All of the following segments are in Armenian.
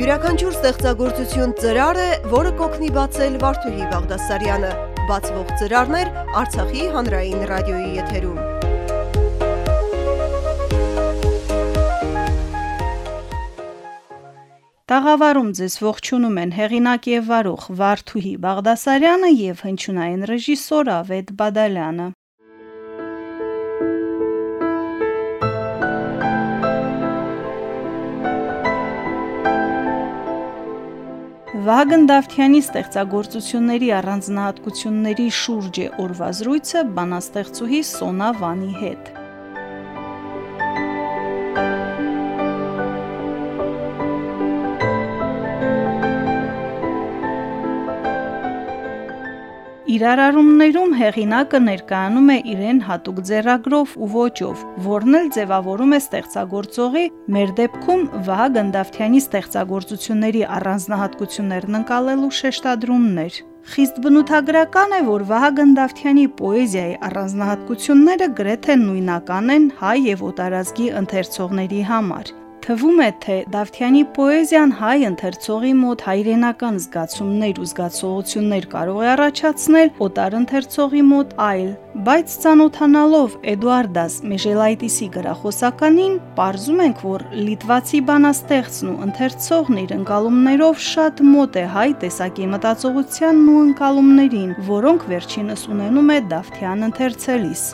Յուրաքանչյուր ստեղծագործություն ծրար է, որը կօգնի բացել Վարդուհի Բաղդասարյանը։ Բացվող ծրարներ Արցախի հանրային ռադիոյի եթերում։ Տաղավարում ձեզ ողջունում են հեղինակ եւ վարող Վարդուհի Բաղդասարյանը եւ հնչյունային ռեժիսոր Ավետ Բադալյանը։ Վահագն Դավթյանի ստեղծագործությունների առանձնահատկությունների շուրջ է օրվա զրույցը բանաստեղծուհի Սոնա Վանի հետ։ Իրարարումներում հեղինակը ներկայանում է իրեն հատուկ ձեռագրով ու ոճով, որն էլ ձևավորում է ստեղծագործողի, մեր դեպքում Վահագն Դավթյանի ստեղծագործությունների առանձնահատկություններն ընկալելու շեշտադրումներ։ Խիստ բնութագրական է, որ Վահագն Դավթյանի պոեզիայի առանձնահատկությունները գրեթե նույնական են հայ եւ օտարազգի ընթերցողների համար։ Թվում է, թե Դավթյանի պոեզիան հայ ընթերցողի մոտ հայրենական zgացումներ ու zgացողություններ կարող է առաջացնել, օտար ընթերցողի մոտ այլ, բայց ցանոթանալով Էդուարդաս Մեժելայտիսի գրախոսականին, ողրզում ենք, որ լիտվացի բանաստեղծն ու ընթերցողն իր ընկալումներով շատ մոտ է հայ տեսակի մտածողությանն ու ընկալումներին, որոնք վերջինս ունենում է Դավթյան ընթերցելիս։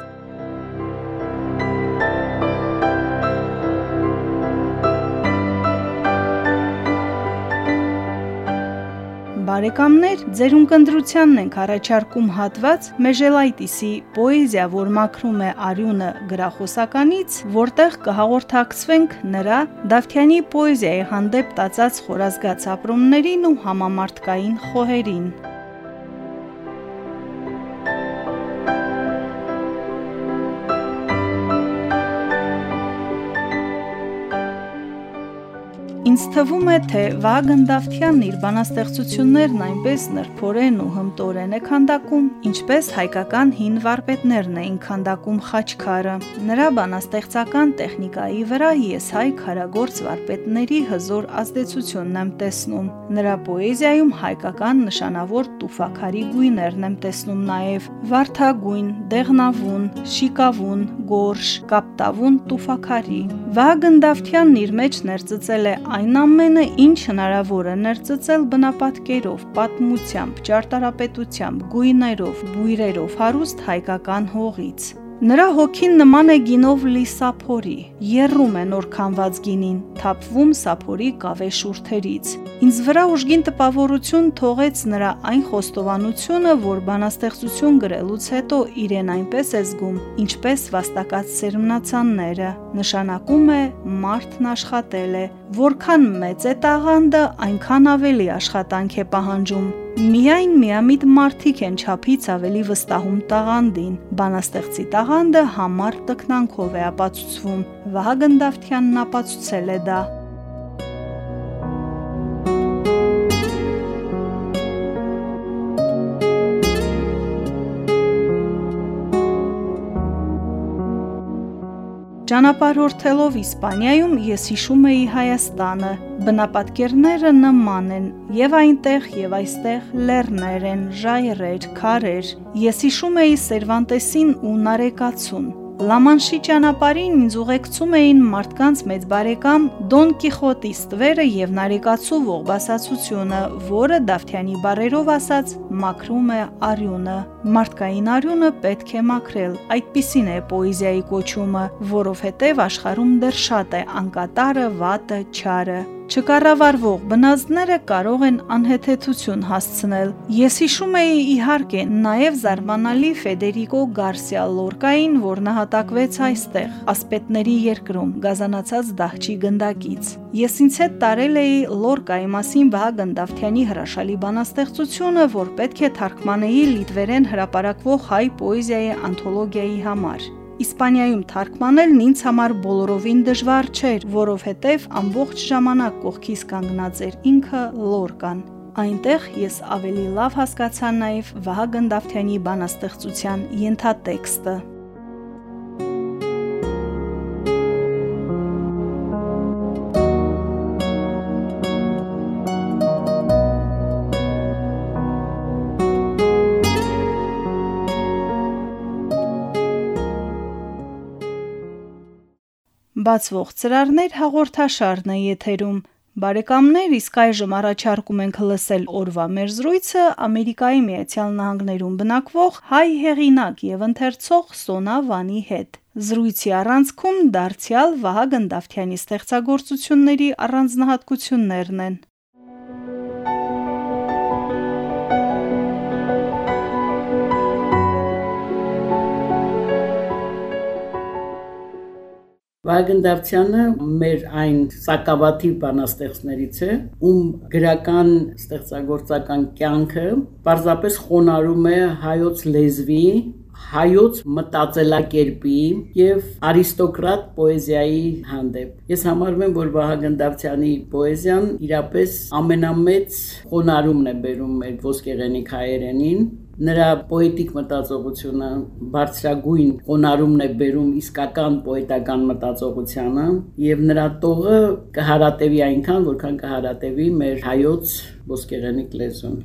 բարեկամներ, ձեր ունկնդրությանն ենք առաջարկում հատված Մեժելայտիսի պոեզիա, որ մաքրում է արյունը գրախոսականից, որտեղ կհաղորդակցվենք նրա Դավթյանի պոեզիայի հանդեպ տածած խորազգաց ապրումներին ու համամարտկային խոհերին։ Ինձ թվում է, թե Վահագն Դավթյանն իր բանաստեղծություններն այնպես նրբորեն ու հմտորեն է քանդակում, ինչպես հայկական հին վարպետներն էին քանդակում խաչքարը։ Նրա բանաստեղծական տեխնիկայի վրա ես հայ քարագործ վարպետների հզոր ազդեցությունն եմ տեսնում։ Նրա պոեզիայում հայկական նշանավոր տուֆակարի գույներն եմ տեսնում նաև՝ վարդագույն, դեղնավուն, շիկավուն, գորշ, կապտավուն տուֆակարի։ Վահագն Դավթյանն իր մեջ ներծծել է այն ամենը, ինչ հնարավոր է ներծծել բնապատկերով, պատմությամբ, ճարտարապետությամբ, գույներով, բույրերով հարուստ հայկական հողից։ Նրա հոգին նման է գինով լի սափորի, երրում է նոր քանված գինին, թափվում սափորի կավե շուրթերից։ Ինձ վրա ուժգին տպավորություն թողեց նրա այն խոստովանությունը, որ բանաստեղծություն գրելուց հետո իրեն այնպես է զգում, ինչպես վաստակած սերմնացանները։ Նշանակում է մարդն աշխատել է, որքան մեծ է տաղանդը, այնքան ավելի աշխատանք է պահանջում Միայն միամիտ մարդիկ են ճափից ավելի վստահում տաղանդին։ Բանաստեղծի տաղանդը համառ տկնանքով է ապացուցվում։ Վահագն Դավթյանն ապացուցել է դա։ Ճանապարհորդելով Իսպանիայում ես հիշում էի Հայաստանը։ Բնապատկերները նման են, եւ այնտեղ եւ այստեղ լեռներ են, ժայռեր, քարեր։ Ես հիշում էի Սերվանտեսին ու Նարեկացուն։ Լամանշի ճանապարհին ինձ ուղեկցում էին մարդկանց մեծ բարեկամ Դոն Կիխոտի ստվերը եւ Նարեկացու ողբասացությունը, որը Դավթյանի բարերով ասած մաքրում է արյունը։ Մարդկային արյունը պետք է մաքրել։ Այդպիսին է պոեզիայի կոչումը, որովհետեւ աշխարհում դեռ շատ է անկատարը, վատը, չարը։ Չկառավարվող բնազդները կարող են անհեթեթություն հասցնել։ Ես հիշում էի իհարկե նաև զարմանալի Ֆեդերիկո Գարսիա Լորկային, որ նահատակվեց այստեղ, ասպետների երկրում, գազանացած դահչի գնդակից։ Ես ինձ հետ տարել էի Լորկայի մասին Վահագն Դավթյանի հրաշալի բանաստեղծությունը, որ պետք է թարգմանեի լիտվերեն հրապարակվող հայ պոեզիայի անթոլոգիայի համար։ Իսպանիայում թարգմանելն ինձ համար բոլորովին դժվար չէր, որովհետև ամբողջ ժամանակ կողքից կանգնած էր ինքը Լորկան։ Այնտեղ ես ավելի լավ հասկացա նաև Վահագն Դավթյանի բանաստեղծության ենթատեքստը։ Բացվող ծրարներ հաղորդաշարն է եթերում։ Բարեկամներ, իսկ այժմ առաջարկում ենք լսել օրվա մեր զրույցը Ամերիկայի Միացյալ Նահանգներում բնակվող հայ հեղինակ եւ ընթերցող Սոնա Վանի հետ։ Զրույցի առանցքում դարձյալ Վահագն Դավթյանի ստեղծագործությունների առանձնահատկություններն են։ Վագն Դավթյանը մեր այն սակավաթիվ բանաստեղծներից է, ում գրական ստեղծագործական կյանքը պարզապես խոնարհում է հայոց լեզվի, հայոց մտածելակերպի եւ արիստոկրատ պոեզիայի հանդեպ։ Ես համարում եմ, որ Վահագն Դավթյանի պոեզիան իրապես ամենամեծ խոնարհումն է բերում մեր ոսկեղենիկ հայերենին նրա պոետիկ մտածողությունը բարձրագույն խոնարհումն է բերում իսկական պոետական մտածողությանը եւ նրա տողը կհարատեվի այնքան որքան կհարատեվի մեր հայոց ոսկեղենիկ լեզուն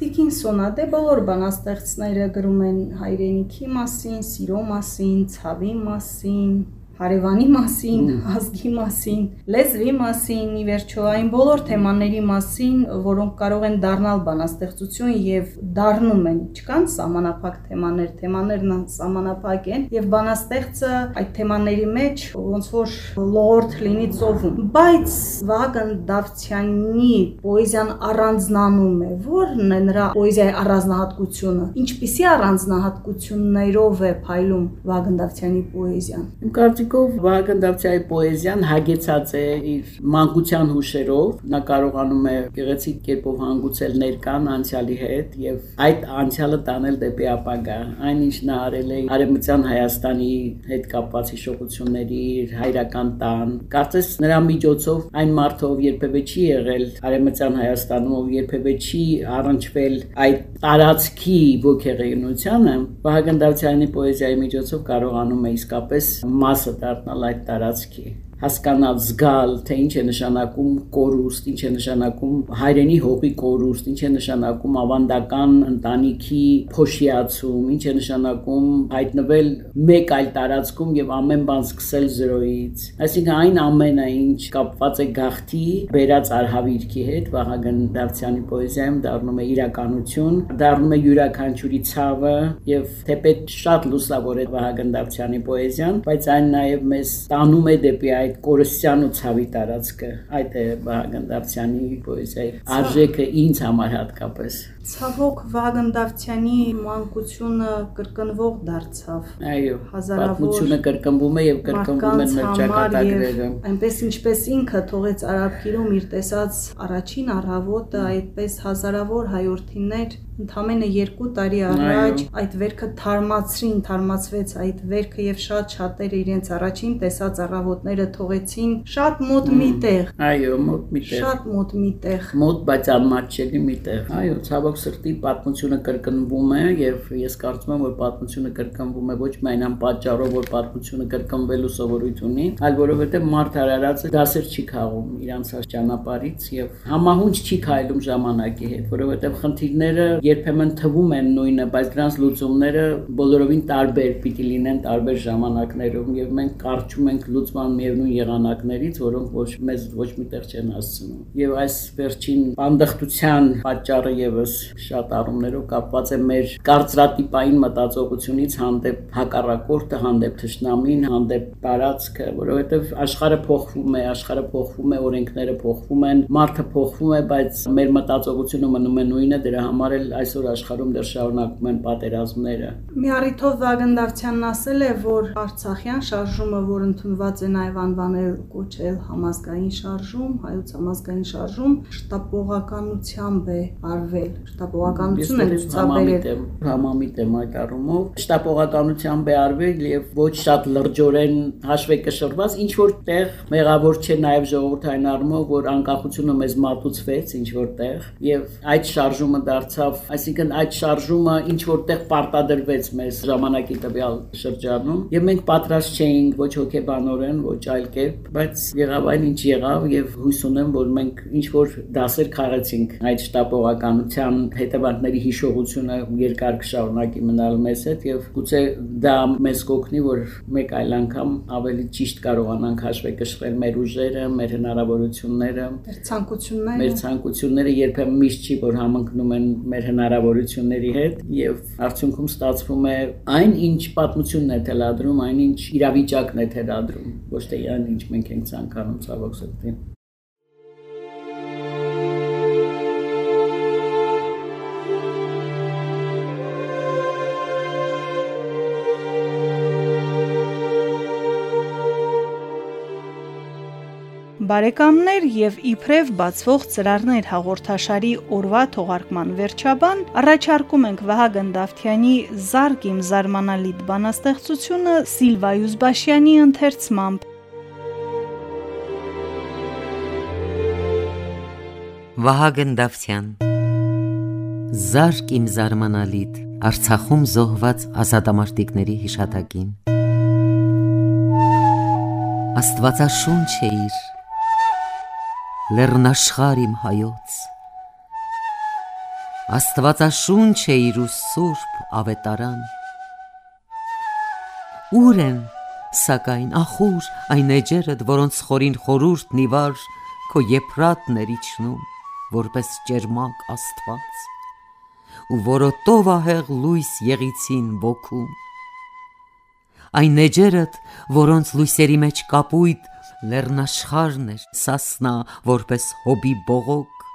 Տիկին Սոնատե բոլոր բանաստեղծները գրում են հայրենիքի մասին, սիրո մասին, ցավի մասին, հարևանի մասին, ազգի մասին, լեզվի մասին, ի վերջո այն բոլոր թեմաների մասին, որոնք կարող են դառնալ բանաստեղծություն եւ դառնում են, չկան սահմանափակ թեմաներ, թեմաներն սահմանափակ են եւ բանաստեղծը այդ թեմաների մեջ ոնց որ լորդ լինի ծովում։ Բայց Վահագն Դավթյանի պոեզիան առանձնանում է, ո՞րն է նրա պոեզիայի առանձնահատկությունը։ Ինչպիսի առանձնահատկություններով է փայլում Վահագն Դավթյանի պոեզիան։ Իմ կարծիքով Այսինքն Վահագն Դավթյայի պոեզիան հագեցած է իր մանկության հուշերով, նա կարողանում է գեղեցիկ կերպով հանգուցել ներկան անցյալի հետ եւ այդ անցյալը տանել դեպի ապագա։ Այնինչ նա արել է Արևմտյան Հայաստանի հետ կապված հիշողությունների իր հայրական տան։ Կարծես նրա միջոցով այն մարդով երբևէ չի եղել Արևմտյան Հայաստանում, ով երբևէ չի առնչվել այդ տարածքի ոգեղենությանը, Վահագն Դավթյանի պոեզիայի միջոցով կարողանում է իսկապես մասը դառնալ այդ տարածքի հասկանալ, զգալ, թե ինչ է նշանակում կորուստ, ինչ է նշանակում հայրենի հողի կորուստ, ինչ է նշանակում ավանդական ընտանիքի փոշիացում, ինչ է նշանակում հայտնվել մեկ այլ տարածքում եւ ամեն բան սկսել զրոյից։ Այսինքն այն ամենը, ինչ կապված է գաղթի, բերած արհավիրքի հետ, Վահագն Դավթյանի պոեզիայում դառնում է իրականություն, դառնում է յուրաքանչյուրի ցավը եւ թեպետ շատ լուսավոր է Վահագն Դավթյանի պոեզիան, բայց այն նաեւ մեզ տանում է դեպի այդ այդ կորստյան ու ցավի տարածքը այդ է Վահագն Դավթյանի պոեզիայի արժեքը ինձ համար հատկապես Ցավոք Վահագն Դավթյանի մանկությունը կրկնվող դարձավ։ Այո, պատմությունը կրկնվում է եւ կրկնվում են մեր ճակատագրերը։ Այնպես ինչպես ինքը թողեց Արաբկիրում իր տեսած առաջին առավոտը, այդպես հազարավոր հայորդիներ ընդամենը 2 տարի առաջ այդ վերքը թարմացրին, թարմացվեց այդ վերքը եւ շատ շատերը իրենց առաջին տեսած առավոտները թողեցին շատ մոտ միտեղ։ Այո, մոտ միտեղ։ Շատ մոտ միտեղ։ Մոտ, բայց անմատչելի միտեղ։ Այո, ցավոք ցավոք սրտի պատմությունը կրկնվում է եւ ես կարծում եմ որ պատմությունը կրկնվում է ոչ միայն այն պատճառով որ պատմությունը կրկնվելու սովորույթ ունի, այլ որովհետեւ մարդ հարարածը դասեր չի քաղում իրանց ճանապարից եւ համահունչ չի քայլում ժամանակի հետ, որովհետեւ խնդիրները երբեմն թվում են նույնը, բայց դրանց լուծումները բոլորովին տարբեր պիտի լինեն տարբեր ժամանակներում եւ մենք կարճում ենք լուծման միևնույն եղանակներից, որոնք ոչ մեզ ոչ միտեղ չեն հասցնում։ Եվ այս վերջին բանդախտության պատճառը եւս շատ առումներով կապված է մեր կարծրատիպային մտածողությունից հանդեպ հակառակորդը, հանդեպ թշնամին, հանդեպ տարածքը, որովհետև աշխարհը փոխվում է, աշխարհը փոխվում է, օրենքները փոխվում են, մարդը փոխվում է, բայց մեր մտածողությունը մնում է նույնը, դրա համար էլ այսօր աշխարհում դեռ շարունակվում են պատերազմները։ Մի առիթով Վագն Դավթյանն ասել է, որ Արցախյան շարժումը, որ ընդունված է նաև անվանել կոչել համազգային շարժում, հայոց համազգային շարժում, շտապողականությամբ է արվել շտապողականություն են ցուցաբերել։ առումով։ Շտապողականությամբ է արվել եւ ոչ շատ լրջորեն հաշվեկշռված, ինչ որ տեղ մեղավոր չէ նաեւ ժողովրդային առումով, որ անկախությունը մեզ մատուցվեց ինչ որ տեղ եւ այդ շարժումը դարձավ այսինքն այդ շարժումը ինչ որտեղ պարտադրվեց մեզ ժամանակի տվյալ շրջանում եւ մենք պատրաստ չէինք ոչ հոգեբանորեն, ոչ այլ կերպ, բայց եղավ այն ինչ եղավ եւ հույս ունեմ, որ մենք ինչ որ դասեր խաղացինք այդ շտապողականության հետևանքների հիշողությունը երկար կշարունակի մնալ մեզ հետ եւ գուցե դա մեզ կօգնի, որ մեկ այլ անգամ ավելի ճիշտ կարողանանք հաշվեկշռել մեր ուժերը, մեր հնարավորությունները, մեր ցանկությունները։ Մեր ցանկությունները երբեմն միշտ չի, որ համընկնում են մեր հնարավորությունների հետ եւ արդյունքում ստացվում է այն, ինչ պատմությունն է թելադրում, այն ինչ իրավիճակն է թելադրում, ոչ թե այն, ինչ մենք ենք ցանկանում ցավոք սրտի։ Բարեկամներ եւ իբրև բացվող ծրարներ հաղորդաշարի օրվա թողարկման վերջաբան առաջարկում ենք Վահագն Դավթյանի Զարգ իմ զարմանալիտ բանաստեղծությունը Սիլվա Յուզբաշյանի ընթերցմամբ Վահագն Դավթյան Զարգ իմ զարմանալիտ Արցախում զոհված ազատամարտիկների հիշատակին Աստվածաշունչ էիր լեռնաշխար իմ հայոց Աստվածաշունչ է իր ու սուրբ ավետարան Ուր են սակայն ախուր այն էջերդ որոնց խորին խորուրդ նիվար քո եփրատներ իջնում որպես ճերմակ աստված ու որոտով ահեղ լույս եղիցին ոգում այն էջերդ որոնց լույսերի մեջ կապույտ լեռնաշխարն էր սասնա որպես հոբի բողոք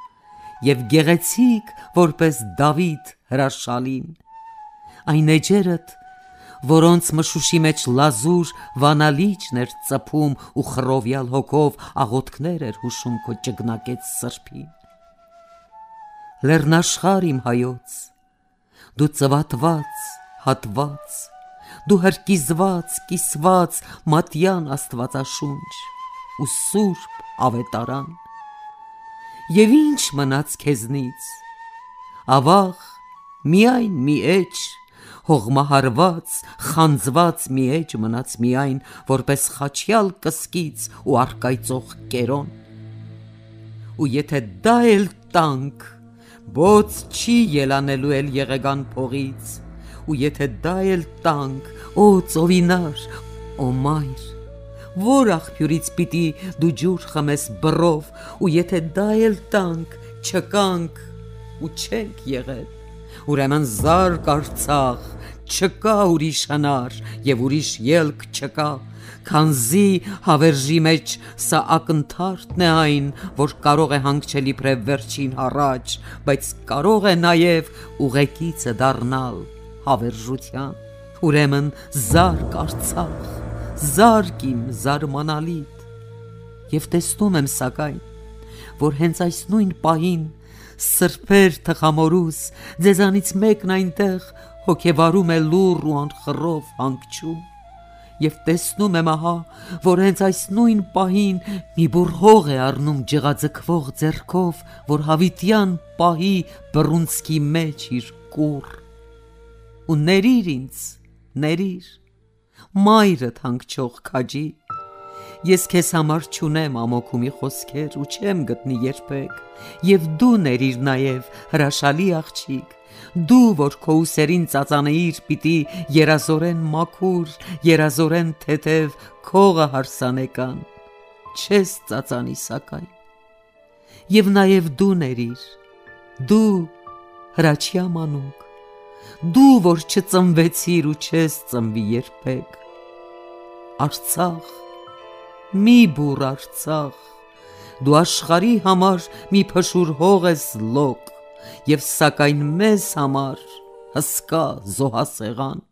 եւ գեղեցիկ որպես Դավիթ հրաշալին այն էջերդ որոնց մշուշի մեջ լազուր վանալիճն էր ծփում ու խռովյալ հոգով աղոթքներ էր հուշում քո ճգնակեց սրբին լեռնաշխար իմ հայոց դու ծվատված հատված դու հրկիզված կիսված մատյան աստվածաշունչ ու սուրբ ավետարան Եվ ինչ մնաց քեզնից ավաղ միայն մի էջ հողմահարված խանձված մի էջ մնաց միայն որպես խաչյալ կսկից ու արկայծող կերոն ու եթե դա էլ տանք բոց չի ելանելու էլ եղեգան փողից ու եթե դա էլ տանք օ ծովինար օ մայր որ աղբյուրից պիտի դու ջուր խմես բռով ու եթե դա էլ տանք չկանք ու չենք եղել ուրեմն զարգ արցախ չկա ուրիշ հնար եւ ուրիշ ելք չկա քանզի հավերժի մեջ սա ակնթարթն է այն որ կարող է հանգչել իբրև վերջին առաջ բայց կարող է նաեւ ուղեկիցը դառնալ հավերժության ուրեմն զարգ արցախ զարգիմ զարմանալիտ եւ տեսնում եմ սակայն որ հենց այս նույն պահին սրբեր թխամորուս ձեզանից մեկն այնտեղ հոգեվարում է լուր ու անխռով հանգչում եւ տեսնում եմ ահա որ հենց այս նույն պահին մի բուր հող է առնում ջղաձգվող ձեռքով որ հավիտյան պահի բռունցքի մեջ իր կուր ու ներիր ինձ ներիր մայրդ հանգչող քաջի Ես քեզ համար ճունեմ ամոքումի խոսքեր ու չեմ գտնի երբեք եւ դու ներիր նաեւ հրաշալի աղջիկ դու որ քո ուսերին ծածանեիր պիտի երազորեն մաքուր երազորեն թեթև քողը հարսանեկան չես ծածանի սակայն եւ նաեւ դու ներիր դու հրաչյա մանուկ դու որ չծնվեցիր ու չես ծնվի երբեք Արցախ, մի բուր Արցախ, դու աշխարի համար մի փշուր հող ես լոկ, եւ սակայն մեզ համար հսկա զոհասեղան։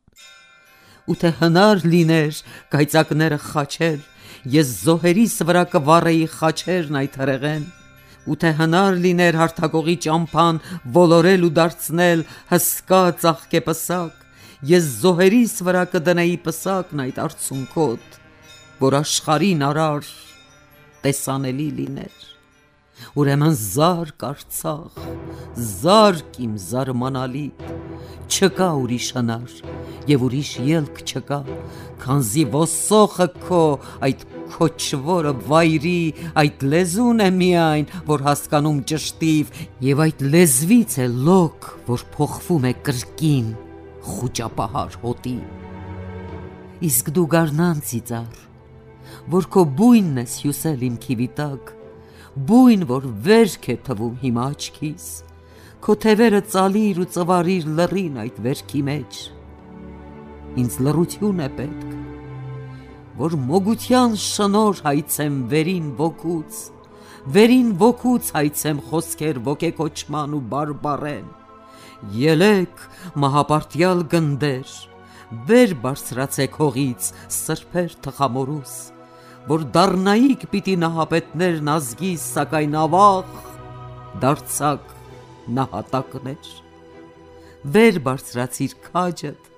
Ու թե հնար լիներ գայծակները խաչել, ես զոհերիս վրա կվառեի խաչերն այդ հրեղեն, ու թե հնար լիներ հարթակողի ճամփան ոլորել ու դարձնել հսկա ծաղկեպսակ, Ես զոհերիս վրա կդնեի պսակն այդ արցունքոտ, որ աշխարին արար տեսանելի լիներ։ Ուրեմն զարկ Արցախ, զարկ իմ զարմանալիտ, չկա ուրիշ հնար եւ ուրիշ ելք չկա, քանզի ոսոխը քո այդ քոչվորը վայրի այդ լեզուն է միայն, որ հասկանում ճշտիվ եւ այդ լեզվից է լոկ, որ փոխվում է կրկին խոճապահար հոտի։ Իսկ դու գառնան ծիծար, որ քո բույնն ես հյուսել իմ քիվի տակ, բույն, որ վերք է թվում հիմա աչքիս, քո թևերը ծալիր ու ծվարիր լռին այդ վերքի մեջ։ Ինձ լռություն է պետք, որ մոգության շնոր հայցեմ վերին ոգուց, վերին ոգուց հայցեմ խոսքեր ոգեկոչման ու բարբարեն։ Ելեք մահապարտյալ գնդեր, վեր բարձրացեք հողից սրբեր թխամորուս, որ դառնայիք պիտի նահապետներն ազգիս, սակայն ավաղ դարձակ նահատակներ։ Վեր բարձրացիր քաջդ,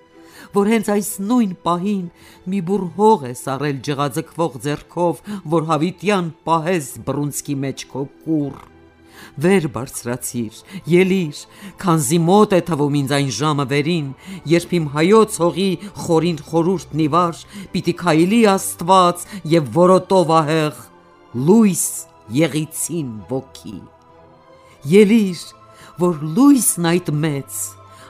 որ հենց այս նույն պահին մի բուր հող է սարել ջղաձգվող ձեռքով, որ հավիտյան պահես բռունցքի մեջ քո կուր վեր բարձրացիր, ելիր, քանզի մոտ է թվում ինձ այն ժամը վերին, երբ իմ հայոց հողի խորին խորուրդ նիվար պիտի քայլի Աստված եւ որոտով ահեղ լույս եղիցին ոգի։ Ելիր, որ լույսն այդ մեծ,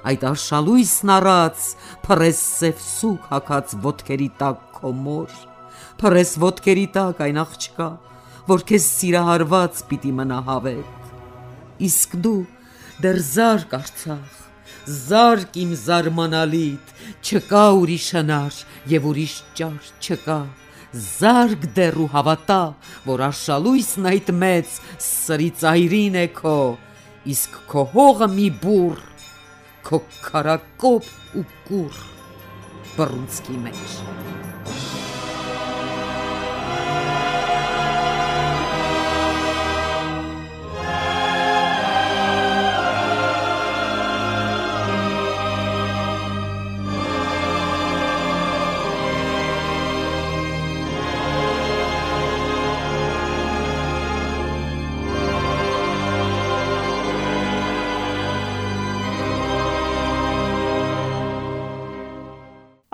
այդ արշալույսն առած, փռես սև սուկ հակած ոտքերի տակ քո մոր, փռես ոտքերի տակ այն աղջկա, որ քեզ սիրահարված պիտի մնա հավետ իսկ դու դեռ զարկ Արցախ, զարկ իմ զարմանալիտ, չկա ուրիշ հնար եւ ուրիշ ճար չկա, զարկ դեռ ու հավատա, որ արշալույսն այդ մեծ սրի ծայրին է քո, իսկ քո հողը մի բուր, քո քարակոպ ու կուր բռունցքի մեջ։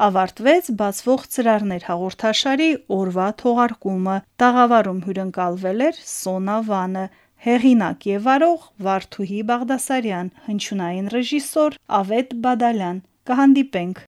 ավարտվեց բացվող ծրարներ հաղորդաշարի օրվա թողարկումը։ Տաղավարում հյուրընկալվել էր Սոնա Վանը, հեղինակ եւ վարող Վարդուհի Բաղդասարյան, հնչյունային ռեժիսոր Ավետ Բադալյան։ Կհանդիպենք